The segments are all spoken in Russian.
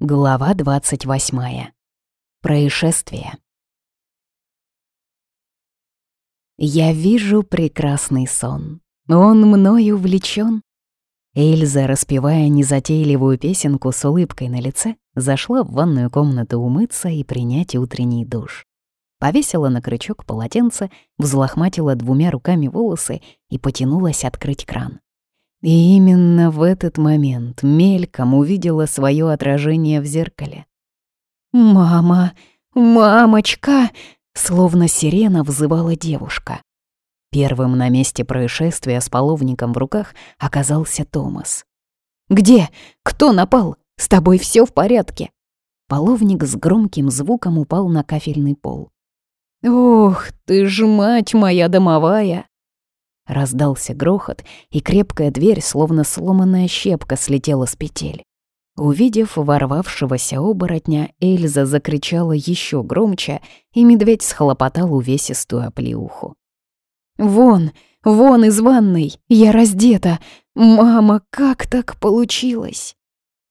Глава 28. Происшествие. Я вижу прекрасный сон. Он мною увлечен. Эльза, распевая незатейливую песенку с улыбкой на лице, зашла в ванную комнату умыться и принять утренний душ. Повесила на крючок полотенце, взлохматила двумя руками волосы и потянулась открыть кран. И именно в этот момент мельком увидела свое отражение в зеркале. «Мама! Мамочка!» Словно сирена взывала девушка. Первым на месте происшествия с половником в руках оказался Томас. «Где? Кто напал? С тобой все в порядке?» Половник с громким звуком упал на кафельный пол. «Ох, ты ж мать моя домовая!» Раздался грохот, и крепкая дверь, словно сломанная щепка, слетела с петель. Увидев ворвавшегося оборотня, Эльза закричала еще громче, и медведь схлопотал увесистую оплеуху. «Вон! Вон из ванной! Я раздета! Мама, как так получилось?»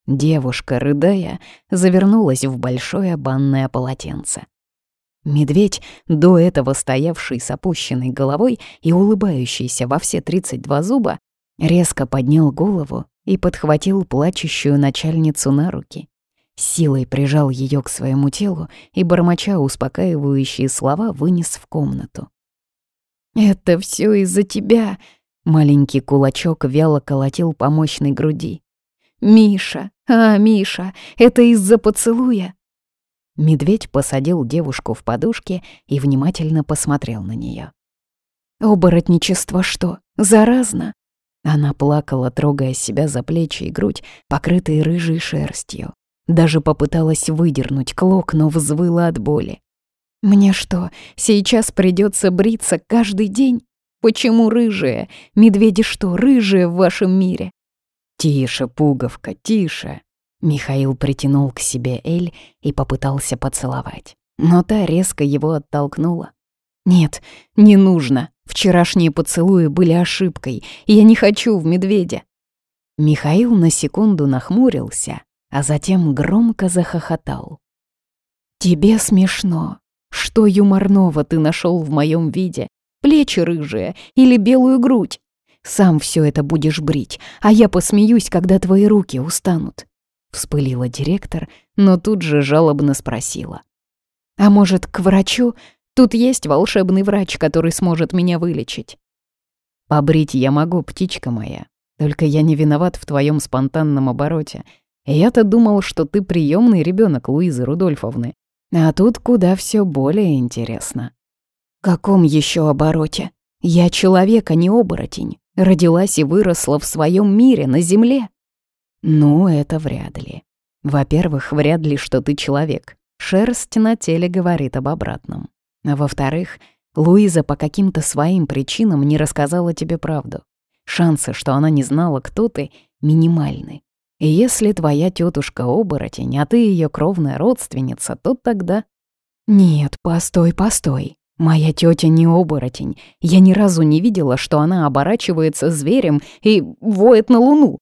Девушка, рыдая, завернулась в большое банное полотенце. Медведь, до этого стоявший с опущенной головой и улыбающийся во все 32 зуба, резко поднял голову и подхватил плачущую начальницу на руки. Силой прижал ее к своему телу и, бормоча успокаивающие слова, вынес в комнату. «Это все из-за тебя!» — маленький кулачок вяло колотил по мощной груди. «Миша! А, Миша! Это из-за поцелуя!» Медведь посадил девушку в подушке и внимательно посмотрел на нее. «Оборотничество что, заразно?» Она плакала, трогая себя за плечи и грудь, покрытые рыжей шерстью. Даже попыталась выдернуть клок, но взвыла от боли. «Мне что, сейчас придется бриться каждый день? Почему рыжие? Медведи что, рыжие в вашем мире?» «Тише, пуговка, тише!» Михаил притянул к себе Эль и попытался поцеловать. Но та резко его оттолкнула. «Нет, не нужно. Вчерашние поцелуи были ошибкой. Я не хочу в медведя». Михаил на секунду нахмурился, а затем громко захохотал. «Тебе смешно. Что юморного ты нашел в моем виде? Плечи рыжие или белую грудь? Сам все это будешь брить, а я посмеюсь, когда твои руки устанут. Вспылила директор, но тут же жалобно спросила. «А может, к врачу? Тут есть волшебный врач, который сможет меня вылечить». «Побрить я могу, птичка моя. Только я не виноват в твоем спонтанном обороте. Я-то думал, что ты приемный ребенок Луизы Рудольфовны. А тут куда все более интересно». «Каком еще обороте? Я человек, а не оборотень. Родилась и выросла в своем мире, на земле». Ну, это вряд ли. Во-первых, вряд ли, что ты человек. Шерсть на теле говорит об обратном. А во-вторых, Луиза по каким-то своим причинам не рассказала тебе правду. Шансы, что она не знала, кто ты, минимальны. И если твоя тетушка оборотень, а ты ее кровная родственница, то тогда... Нет, постой, постой. Моя тетя не оборотень. Я ни разу не видела, что она оборачивается зверем и воет на луну.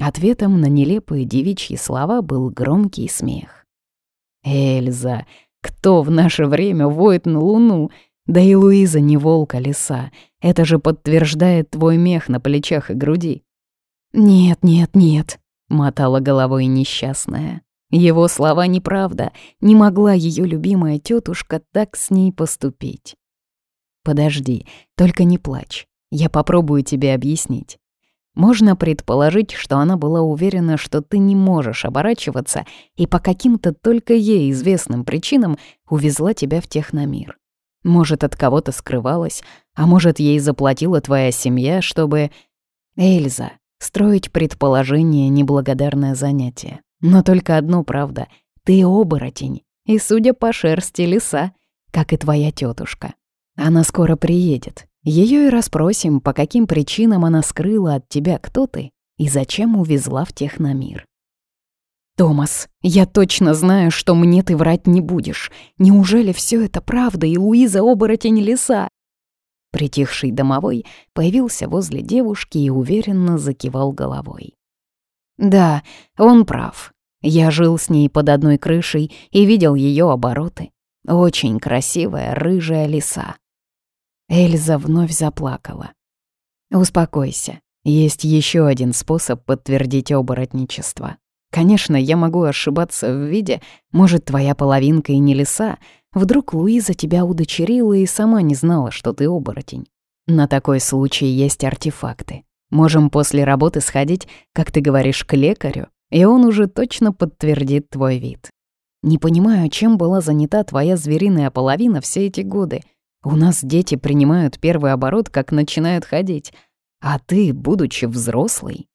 Ответом на нелепые девичьи слова был громкий смех. «Эльза, кто в наше время воет на луну? Да и Луиза не волк, а лиса. Это же подтверждает твой мех на плечах и груди». «Нет, нет, нет», — мотала головой несчастная. Его слова неправда, не могла ее любимая тетушка так с ней поступить. «Подожди, только не плачь, я попробую тебе объяснить. Можно предположить, что она была уверена, что ты не можешь оборачиваться, и по каким-то только ей известным причинам увезла тебя в техномир. Может, от кого-то скрывалась, а может, ей заплатила твоя семья, чтобы... Эльза, строить предположение — неблагодарное занятие. Но только одно правда — ты оборотень, и, судя по шерсти, лиса, как и твоя тетушка. Она скоро приедет, ее и расспросим, по каким причинам она скрыла от тебя, кто ты, и зачем увезла в техномир. «Томас, я точно знаю, что мне ты врать не будешь. Неужели все это правда, и Луиза оборотень леса?» Притихший домовой появился возле девушки и уверенно закивал головой. «Да, он прав. Я жил с ней под одной крышей и видел ее обороты. Очень красивая рыжая лиса. Эльза вновь заплакала. «Успокойся. Есть еще один способ подтвердить оборотничество. Конечно, я могу ошибаться в виде, может, твоя половинка и не лиса. Вдруг Луиза тебя удочерила и сама не знала, что ты оборотень. На такой случай есть артефакты. Можем после работы сходить, как ты говоришь, к лекарю, и он уже точно подтвердит твой вид. Не понимаю, чем была занята твоя звериная половина все эти годы. У нас дети принимают первый оборот, как начинают ходить. А ты, будучи взрослый...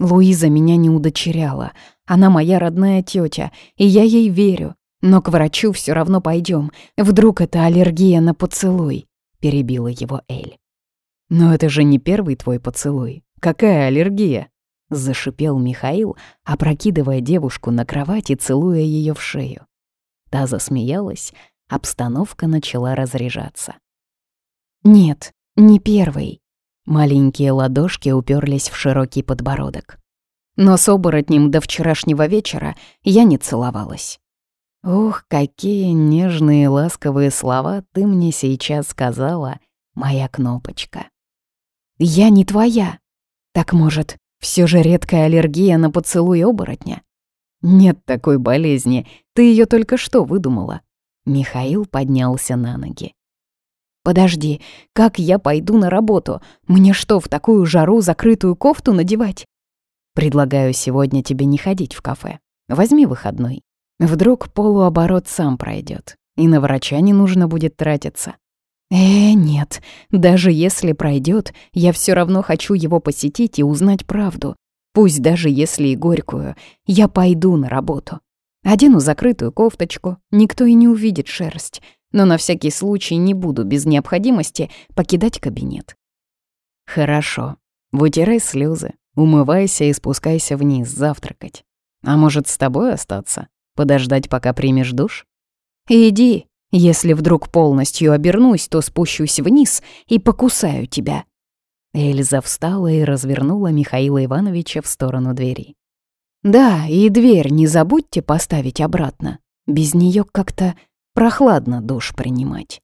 Луиза меня не удочеряла. Она моя родная тетя, и я ей верю. Но к врачу все равно пойдем. Вдруг это аллергия на поцелуй, перебила его Эль. Но это же не первый твой поцелуй. Какая аллергия? Зашипел Михаил, опрокидывая девушку на кровать и целуя ее в шею. Та засмеялась, обстановка начала разряжаться. «Нет, не первый». Маленькие ладошки уперлись в широкий подбородок. Но с оборотнем до вчерашнего вечера я не целовалась. «Ух, какие нежные ласковые слова ты мне сейчас сказала, моя кнопочка». «Я не твоя. Так, может, все же редкая аллергия на поцелуй оборотня. Нет такой болезни, ты ее только что выдумала. Михаил поднялся на ноги. «Подожди, как я пойду на работу? Мне что, в такую жару закрытую кофту надевать?» «Предлагаю сегодня тебе не ходить в кафе. Возьми выходной. Вдруг полуоборот сам пройдет, и на врача не нужно будет тратиться. Э, нет, даже если пройдет, я все равно хочу его посетить и узнать правду. Пусть даже если и горькую, я пойду на работу. Одену закрытую кофточку, никто и не увидит шерсть, но на всякий случай не буду без необходимости покидать кабинет. Хорошо, вытирай слезы, умывайся и спускайся вниз завтракать. А может, с тобой остаться? Подождать, пока примешь душ? Иди, если вдруг полностью обернусь, то спущусь вниз и покусаю тебя». Эльза встала и развернула Михаила Ивановича в сторону двери. «Да, и дверь не забудьте поставить обратно. Без нее как-то прохладно душ принимать».